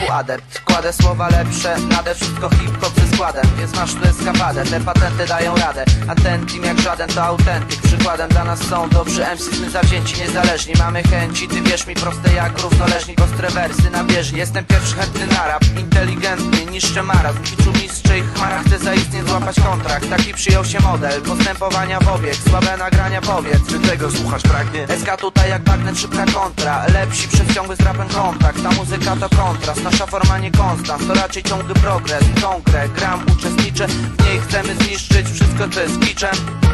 rapu adept Kładę słowa lepsze, nade wszystko hip-hop ze składem. Więc masz tu eskapadę, te patenty dają radę. A ten team jak żaden to autentyk. Przykładem dla nas są dobrzy MCs, my zawzięci niezależni. Mamy chęci, ty wierz mi, proste jak równoleżni Ostre wersy na bieżni, jestem pierwszy chętny na rap Inteligentny, niszczę marazm. Kiczu mistrze i chmara, chcę zaistnieć, złapać kontrakt. Taki przyjął się model, postępowania w obieg. Słabe nagrania powiedz Czy tego słuchasz pragnie? SK tutaj jak bagnet, szybka kontra. Lepsi przez ciągły z rapem kontakt. Ta muzyka to kontrast, nasza forma nie konstans To raczej ciągły progres, tą gram, uczestniczę W niej chcemy zniszczyć wszystko co jest kiczem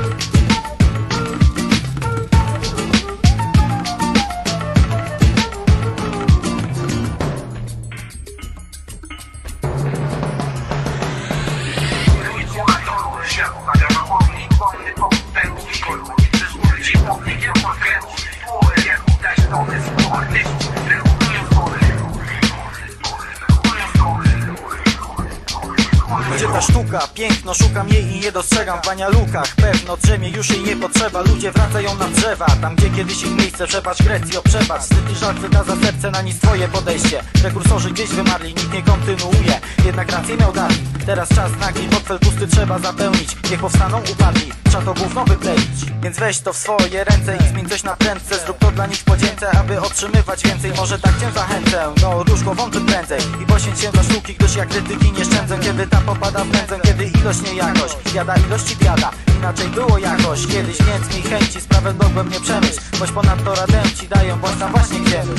sztuka? Piękno, szukam jej i nie dostrzegam. W banialukach Pewno drzemie, już jej nie potrzeba. Ludzie wracają na drzewa Tam gdzie kiedyś ich miejsce, przebacz Grecji, przebacz Wstyd i żal za serce, na nic twoje podejście. Prekursorzy gdzieś wymarli, nikt nie kontynuuje. Jednak rację miał Dawid Teraz czas nagli, portfel pusty trzeba zapełnić. Niech powstaną upadli, trzeba to gówno wypleić Więc weź to w swoje ręce i zmień coś na prędce. Zrób to dla nich podzięce, aby otrzymywać więcej. Może tak cię zachęcę, no rusz głową prędzej I poświęć się dla sztuki, gdyż ja krytyki nie szczędzę Kiedy ta popada w nędzę, kiedy ilość nie jakość. Biada ilości biada, inaczej było jakoś. Kiedyś więc mi chęci, sprawę dogłębnie przemyśl Boś ponadto radę ci dają, bądź tam właśnie gdziemy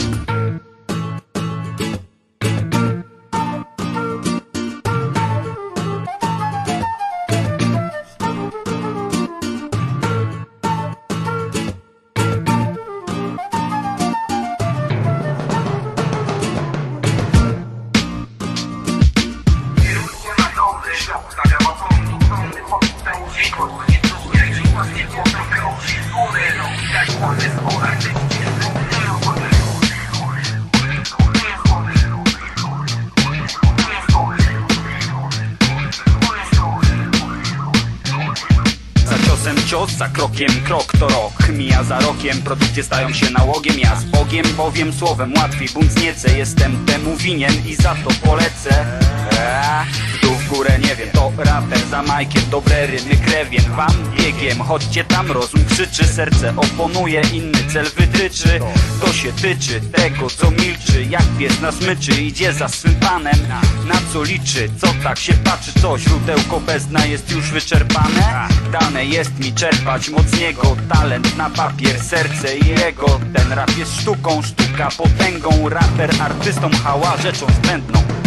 cios, za krokiem krok to rok. Mija za rokiem, produkcje stają się nałogiem. Ja z Bogiem bowiem słowem łatwiej bunt zniecę. Jestem temu winien i za to polecę. eee, Górę nie wiem, to raper za majkiem Dobre rymy krewien, wam biegiem Chodźcie tam, rozum krzyczy, serce oponuje Inny cel wytryczy, to się tyczy Tego co milczy, jak pies na smyczy Idzie za swym panem, na co liczy Co tak się patrzy, co źródełko bez dna jest już wyczerpane. Dane jest mi czerpać moc niego Talent na papier, serce i ego. Ten rap jest sztuką, sztuka potęgą. Raper artystą, hała rzeczą zbędną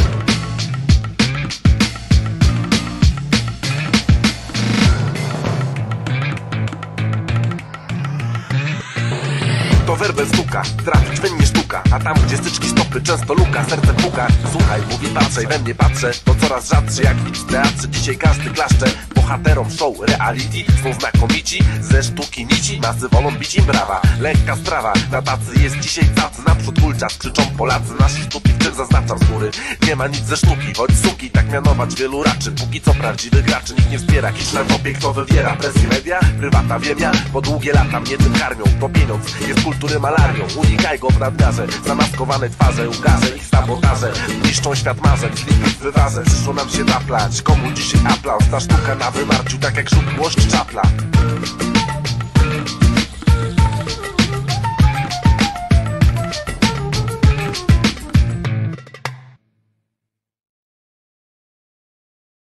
To werbel stuka, we mnie sztuka A tam gdzie styczki stopy, często luka, serce puka. Słuchaj, mówi patrzę i we mnie patrzę. To coraz rzadszy jak widz w teatrze Dzisiaj każdy klaszcze Bohaterom show reality. Są znakomici, ze sztuki nici Masy wolą bić im brawa, lekka sprawa Na tacy jest dzisiaj cacy, naprzód kulczas Krzyczą Polacy, nasi sztuki zaznaczam z góry. Nie ma nic ze sztuki, choć suki Tak mianować wielu raczy, póki co prawdziwych graczy Nikt nie wspiera, kicz na topie, wywiera. Presję media, prywata wiemia Po długie lata mnie tym karmią. To pieniądz, jest kultury malarią. Unikaj go w nadmiarze, zamaskowane twarze Ugarzę ich sabotaże, niszczą świat marzeń Slipy w wywarze, przyszło nam się taplać Komu dzisiaj aplauz, ta sztuka na wymarciu Tak jak szuk czapla